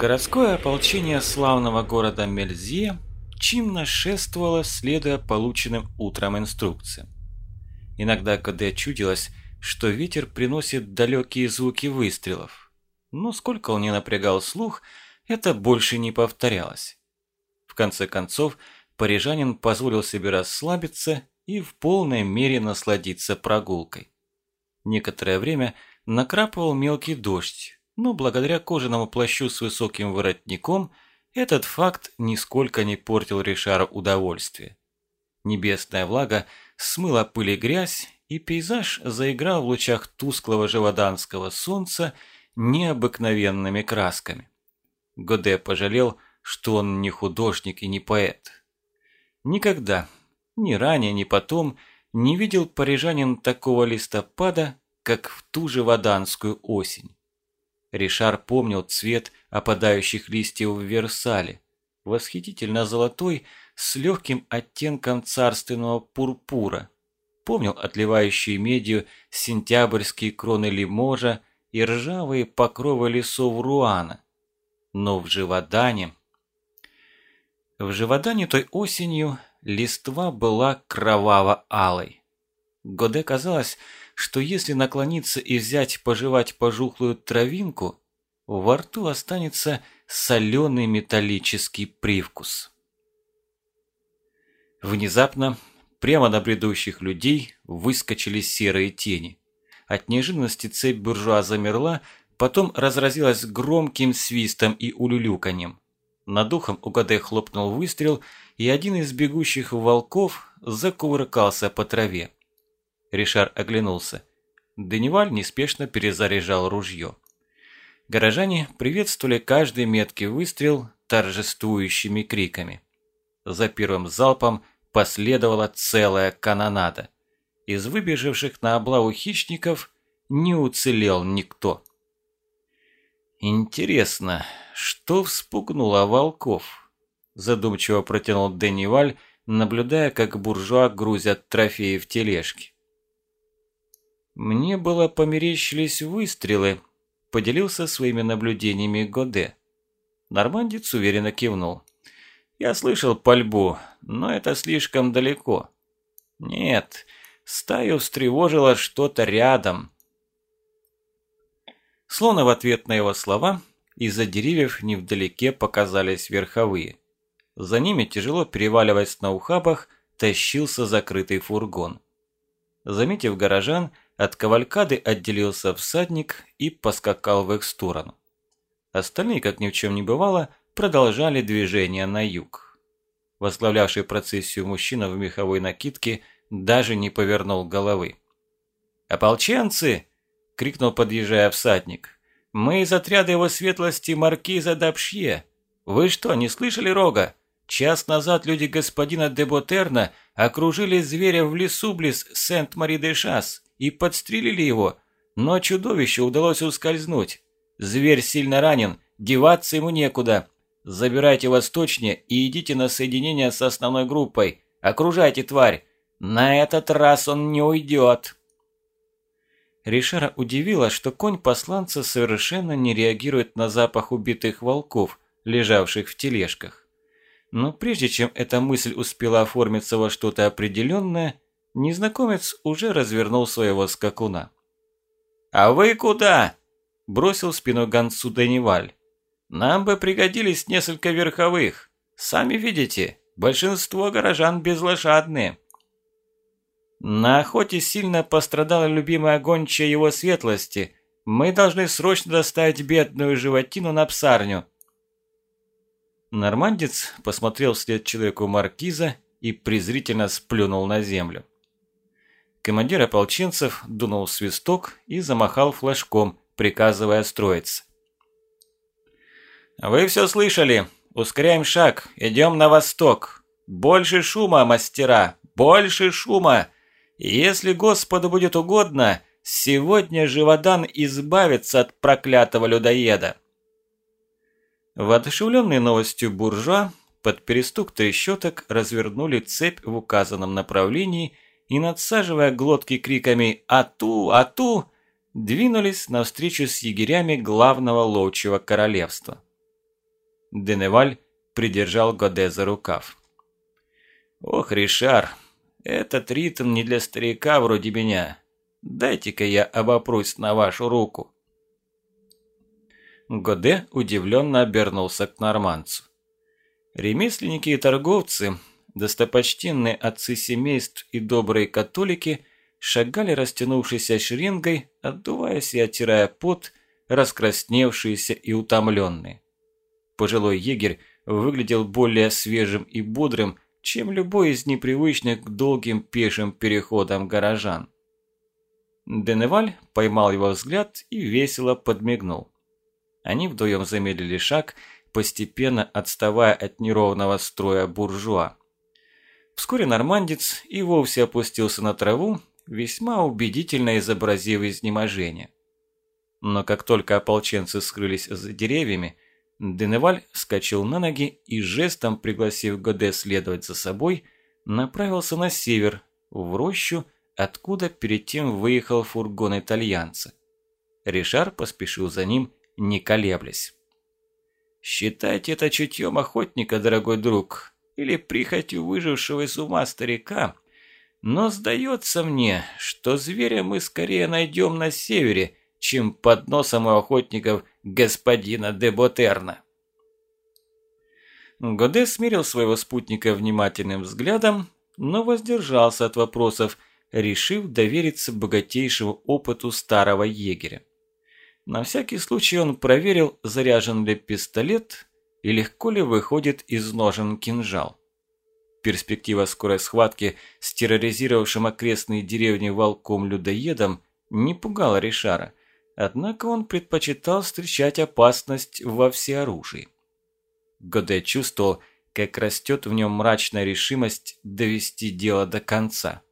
Городское ополчение славного города Мельзье чинно шествовало, следуя полученным утром инструкциям. Иногда Коде чудилось, что ветер приносит далекие звуки выстрелов. Но сколько он не напрягал слух, это больше не повторялось. В конце концов, парижанин позволил себе расслабиться и в полной мере насладиться прогулкой. Некоторое время накрапывал мелкий дождь, но благодаря кожаному плащу с высоким воротником этот факт нисколько не портил Ришару удовольствие. Небесная влага смыла пыль и грязь, и пейзаж заиграл в лучах тусклого живоданского солнца необыкновенными красками. Годе пожалел, что он не художник и не поэт. Никогда, ни ранее, ни потом, не видел парижанин такого листопада, как в ту же ваданскую осень. Ришар помнил цвет опадающих листьев в Версале, восхитительно золотой, с легким оттенком царственного пурпура. Помнил отливающие медью сентябрьские кроны лиможа и ржавые покровы лесов Руана. Но в Живодане... В Живодане той осенью листва была кроваво-алой. Годе казалось, что если наклониться и взять пожевать пожухлую травинку, во рту останется соленый металлический привкус. Внезапно прямо на бредущих людей выскочили серые тени. От неожиданности цепь буржуа замерла, потом разразилась громким свистом и улюлюканьем. Над ухом у Гаде хлопнул выстрел, и один из бегущих волков закувыркался по траве. Ришар оглянулся. Деневаль неспешно перезаряжал ружье. Горожане приветствовали каждый меткий выстрел торжествующими криками. За первым залпом последовала целая канонада. Из выбежавших на облаву хищников не уцелел никто. «Интересно, что вспугнуло волков?» Задумчиво протянул Дениваль, наблюдая, как буржуа грузят трофеи в тележки. «Мне было померещились выстрелы», – поделился своими наблюдениями Годе. Нормандец уверенно кивнул. «Я слышал пальбу, но это слишком далеко». «Нет, стаю встревожило что-то рядом». Словно в ответ на его слова, из-за деревьев невдалеке показались верховые. За ними, тяжело переваливаясь на ухабах, тащился закрытый фургон. Заметив горожан, от кавалькады отделился всадник и поскакал в их сторону. Остальные, как ни в чем не бывало, продолжали движение на юг. Возглавлявший процессию мужчина в меховой накидке даже не повернул головы. «Ополченцы!» – крикнул, подъезжая всадник. «Мы из отряда его светлости маркиза Дапшье. Вы что, не слышали рога? Час назад люди господина де Ботерна окружили зверя в лесу близ Сент-Мари-де-Шас и подстрелили его, но чудовищу удалось ускользнуть. Зверь сильно ранен, деваться ему некуда. Забирайте восточнее и идите на соединение с основной группой. Окружайте тварь. На этот раз он не уйдет. Ришара удивило, что конь посланца совершенно не реагирует на запах убитых волков, лежавших в тележках. Но прежде чем эта мысль успела оформиться во что-то определенное, Незнакомец уже развернул своего скакуна. «А вы куда?» – бросил спину гонцу Дениваль. «Нам бы пригодились несколько верховых. Сами видите, большинство горожан безлошадные». «На охоте сильно пострадала любимая гончая его светлости. Мы должны срочно доставить бедную животину на псарню». Нормандец посмотрел вслед человеку маркиза и презрительно сплюнул на землю. Командир ополченцев дунул свисток и замахал флажком, приказывая строиться. «Вы все слышали. Ускоряем шаг. Идем на восток. Больше шума, мастера. Больше шума. Если Господу будет угодно, сегодня Живодан избавится от проклятого людоеда». Воодушевленный новостью буржуа, под перестук трещоток развернули цепь в указанном направлении – и, надсаживая глотки криками «Ату! Ату!», двинулись навстречу с егерями главного ловчего королевства. Деневаль придержал Годе за рукав. «Ох, Ришар, этот ритм не для старика вроде меня. Дайте-ка я обопрусь на вашу руку». Годе удивленно обернулся к норманцу. Ремесленники и торговцы, достопочтенные отцы семейств и добрые католики шагали растянувшейся шеренгой, отдуваясь и оттирая пот, раскрасневшиеся и утомленные. Пожилой егерь выглядел более свежим и бодрым, чем любой из непривычных к долгим пешим переходам горожан. Деневаль поймал его взгляд и весело подмигнул. Они вдвоем замедлили шаг, постепенно отставая от неровного строя буржуа. Вскоре нормандец и вовсе опустился на траву, весьма убедительно изобразив изнеможение. Но как только ополченцы скрылись за деревьями, Деневаль вскочил на ноги и жестом, пригласив Годе следовать за собой, направился на север, в рощу, откуда перед тем выехал фургон итальянца. Ришар поспешил за ним, не колеблясь. «Считайте это чутьем охотника, дорогой друг, или прихотью выжившего из ума старика, но сдается мне, что зверя мы скорее найдем на севере, чем под носом у охотников господина де Ботерна. Годе смирил своего спутника внимательным взглядом, но воздержался от вопросов, решив довериться богатейшему опыту старого егеря. На всякий случай он проверил, заряжен ли пистолет и легко ли выходит из ножен кинжал. Перспектива скорой схватки с терроризировавшим окрестные деревни волком-людоедом не пугала Ришара, однако он предпочитал встречать опасность во всеоружии. Годе чувствовал, как растет в нем мрачная решимость довести дело до конца.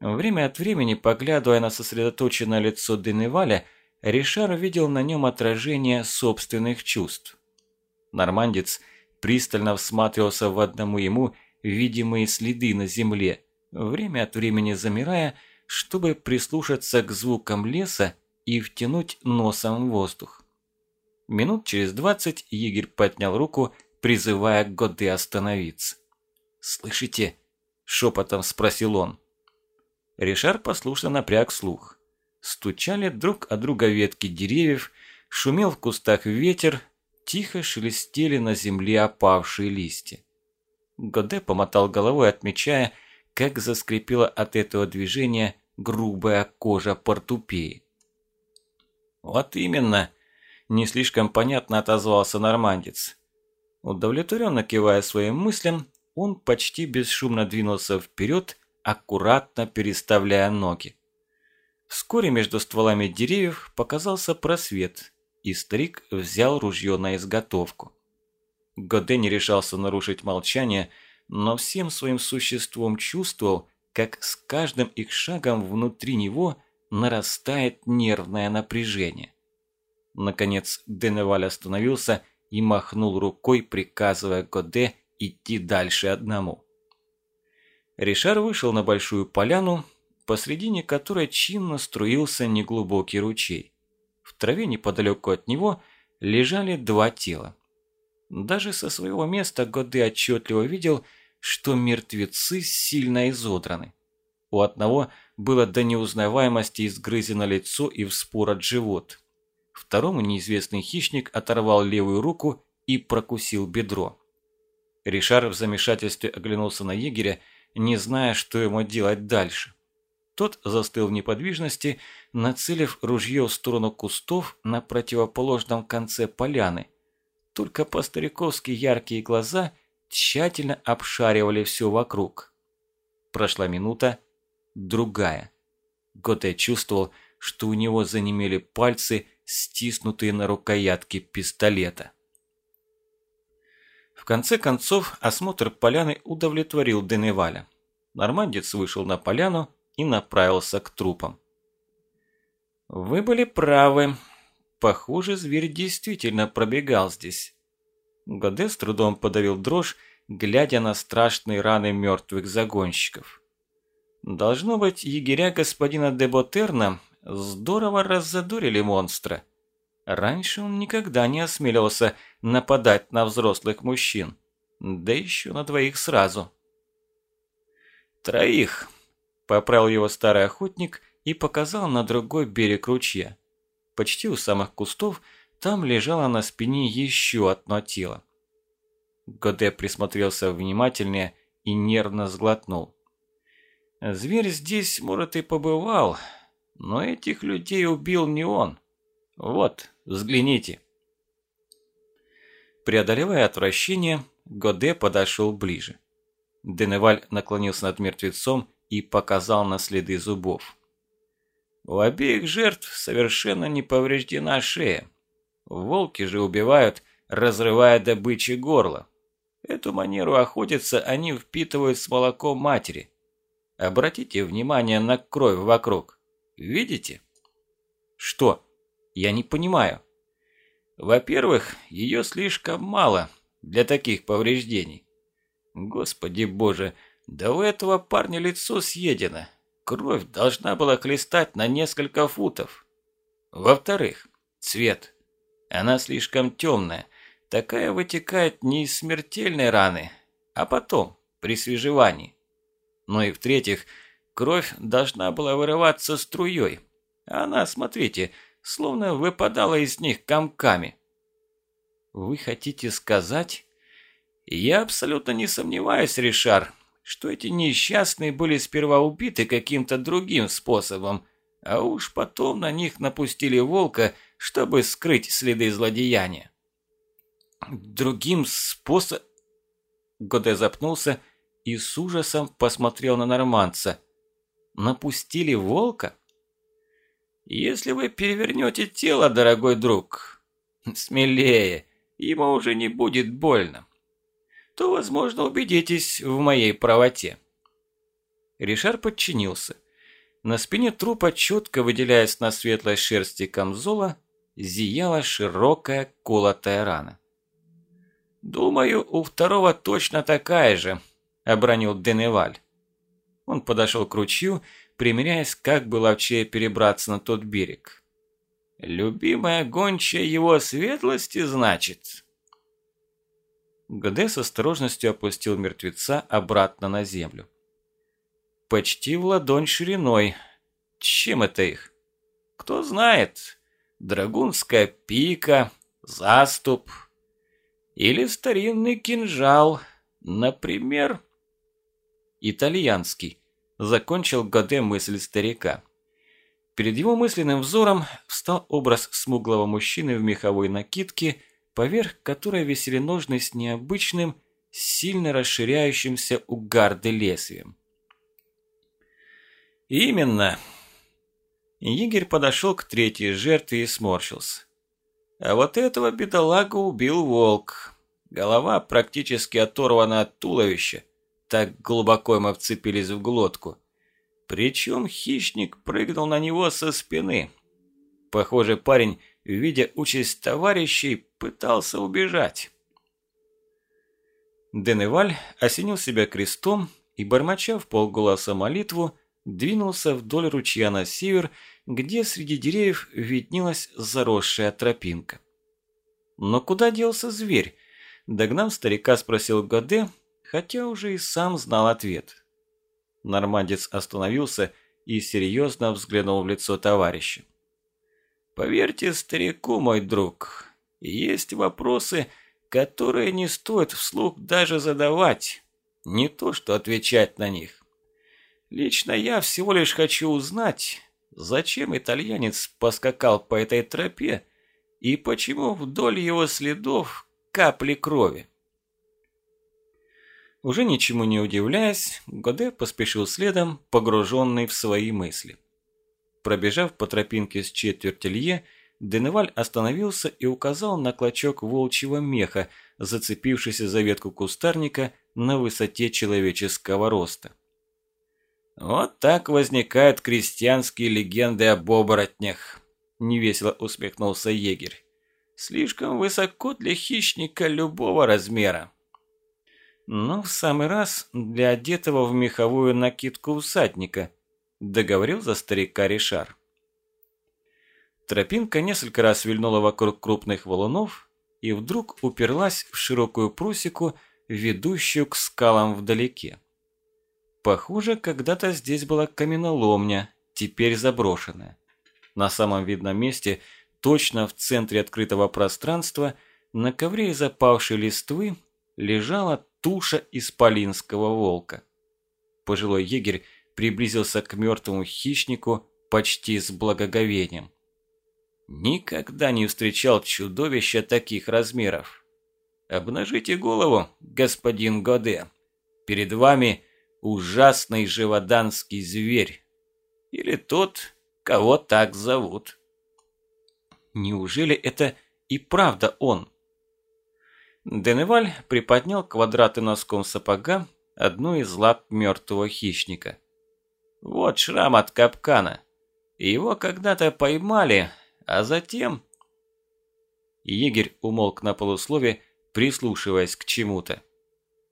Время от времени, поглядывая на сосредоточенное лицо Деневаля, Ришар видел на нем отражение собственных чувств. Нормандец пристально всматривался в одному ему видимые следы на земле, время от времени замирая, чтобы прислушаться к звукам леса и втянуть носом воздух. Минут через двадцать егерь поднял руку, призывая Годы остановиться. «Слышите?» – шепотом спросил он. Ришар послушно напряг слух. Стучали друг о друга ветки деревьев, шумел в кустах ветер, тихо шелестели на земле опавшие листья. Годе помотал головой, отмечая, как заскрипела от этого движения грубая кожа портупеи. «Вот именно!» – не слишком понятно отозвался нормандец. Удовлетворенно кивая своим мыслям, он почти бесшумно двинулся вперед, аккуратно переставляя ноги. Вскоре между стволами деревьев показался просвет, и старик взял ружье на изготовку. Годе не решался нарушить молчание, но всем своим существом чувствовал, как с каждым их шагом внутри него нарастает нервное напряжение. Наконец Деневаль остановился и махнул рукой, приказывая Годе идти дальше одному. Ришар вышел на большую поляну, посредине которой чинно струился неглубокий ручей. В траве неподалеку от него лежали два тела. Даже со своего места Годы отчетливо видел, что мертвецы сильно изодраны. У одного было до неузнаваемости изгрызено лицо и вспорот живот. Второму неизвестный хищник оторвал левую руку и прокусил бедро. Ришар в замешательстве оглянулся на егеря, не зная, что ему делать дальше. Тот застыл в неподвижности, нацелив ружье в сторону кустов на противоположном конце поляны – только по-стариковски яркие глаза тщательно обшаривали все вокруг. Прошла минута, другая. Готе чувствовал, что у него занемели пальцы, стиснутые на рукоятке пистолета. В конце концов, осмотр поляны удовлетворил Деневаля. Нормандец вышел на поляну и направился к трупам. «Вы были правы», Похоже, зверь действительно пробегал здесь. Годе с трудом подавил дрожь, глядя на страшные раны мертвых загонщиков. Должно быть, егеря господина де Ботерна здорово раззадорили монстра. Раньше он никогда не осмеливался нападать на взрослых мужчин, да еще на двоих сразу. «Троих», – поправил его старый охотник и показал на другой берег ручья. Почти у самых кустов там лежало на спине еще одно тело. Годе присмотрелся внимательнее и нервно сглотнул. Зверь здесь, может, и побывал, но этих людей убил не он. Вот, взгляните. Преодолевая отвращение, Годе подошел ближе. Деневаль наклонился над мертвецом и показал на следы зубов. У обеих жертв совершенно не повреждена шея. Волки же убивают, разрывая добыче горло. Эту манеру охотиться они впитывают с молоком матери. Обратите внимание на кровь вокруг. Видите? Что? Я не понимаю. Во-первых, ее слишком мало для таких повреждений. Господи боже, да у этого парня лицо съедено. Кровь должна была хлестать на несколько футов. Во-вторых, цвет. Она слишком темная. Такая вытекает не из смертельной раны, а потом, при свежевании. Ну и в-третьих, кровь должна была вырываться струей. Она, смотрите, словно выпадала из них комками. Вы хотите сказать... Я абсолютно не сомневаюсь, Ришар, что эти несчастные были сперва убиты каким-то другим способом, а уж потом на них напустили волка, чтобы скрыть следы злодеяния. Другим способом... Годе запнулся и с ужасом посмотрел на норманца. Напустили волка? Если вы перевернете тело, дорогой друг, смелее, ему уже не будет больно то, возможно, убедитесь в моей правоте». Ришар подчинился. На спине трупа, четко выделяясь на светлой шерсти камзола, зияла широкая колотая рана. «Думаю, у второго точно такая же», – обронил Деневаль. Он подошел к ручью, примеряясь, как бы ловчее перебраться на тот берег. «Любимая гончая его светлости, значит?» ГД с осторожностью опустил мертвеца обратно на землю. Почти в ладонь шириной. Чем это их? Кто знает. Драгунская пика, заступ. Или старинный кинжал. Например, итальянский. Закончил ГД мысль старика. Перед его мысленным взором встал образ смуглого мужчины в меховой накидке – поверх которой висели ножны с необычным, сильно расширяющимся у гарды лезвием. «Именно!» Егерь подошел к третьей жертве и сморщился. А вот этого бедолагу убил волк. Голова практически оторвана от туловища. Так глубоко мы вцепились в глотку. Причем хищник прыгнул на него со спины. Похоже, парень видя участь товарищей, пытался убежать. Деневаль осенил себя крестом и, бормоча в полголоса молитву, двинулся вдоль ручья на север, где среди деревьев виднелась заросшая тропинка. Но куда делся зверь? Догнав старика, спросил Годе, хотя уже и сам знал ответ. Нормандец остановился и серьезно взглянул в лицо товарища. Поверьте старику, мой друг, есть вопросы, которые не стоит вслух даже задавать, не то что отвечать на них. Лично я всего лишь хочу узнать, зачем итальянец поскакал по этой тропе и почему вдоль его следов капли крови. Уже ничему не удивляясь, Годе поспешил следом, погруженный в свои мысли. Пробежав по тропинке с четверть лье, Деневаль остановился и указал на клочок волчьего меха, зацепившийся за ветку кустарника на высоте человеческого роста. «Вот так возникают крестьянские легенды об оборотнях», – невесело усмехнулся егерь. «Слишком высоко для хищника любого размера». «Ну, в самый раз для одетого в меховую накидку усадника», – договорил за старика Ришар. Тропинка несколько раз вильнула вокруг крупных валунов и вдруг уперлась в широкую просеку, ведущую к скалам вдалеке. Похоже, когда-то здесь была каменоломня, теперь заброшенная. На самом видном месте, точно в центре открытого пространства, на ковре из опавшей листвы лежала туша исполинского волка. Пожилой егерь приблизился к мертвому хищнику почти с благоговением. Никогда не встречал чудовища таких размеров. Обнажите голову, господин Годе. Перед вами ужасный живоданский зверь. Или тот, кого так зовут. Неужели это и правда он? Деневаль приподнял квадраты носком сапога одну из лап мертвого хищника. Вот шрам от капкана. Его когда-то поймали, а затем... Егерь умолк на полуслове, прислушиваясь к чему-то.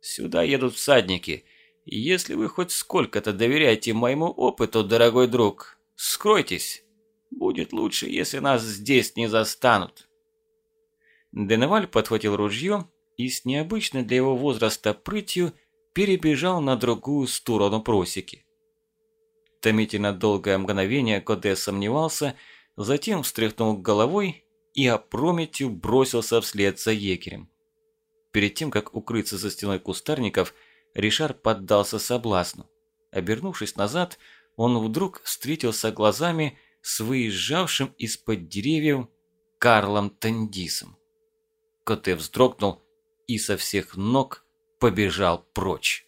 «Сюда едут всадники. Если вы хоть сколько-то доверяете моему опыту, дорогой друг, скройтесь. Будет лучше, если нас здесь не застанут». Деневаль подхватил ружье и с необычной для его возраста прытью перебежал на другую сторону просеки. Томительно долгое мгновение Коде сомневался, затем встряхнул головой и опрометью бросился вслед за егерем. Перед тем, как укрыться за стеной кустарников, Ришар поддался соблазну. Обернувшись назад, он вдруг встретился глазами с выезжавшим из-под деревьев Карлом Тандисом. Коте вздрогнул и со всех ног побежал прочь.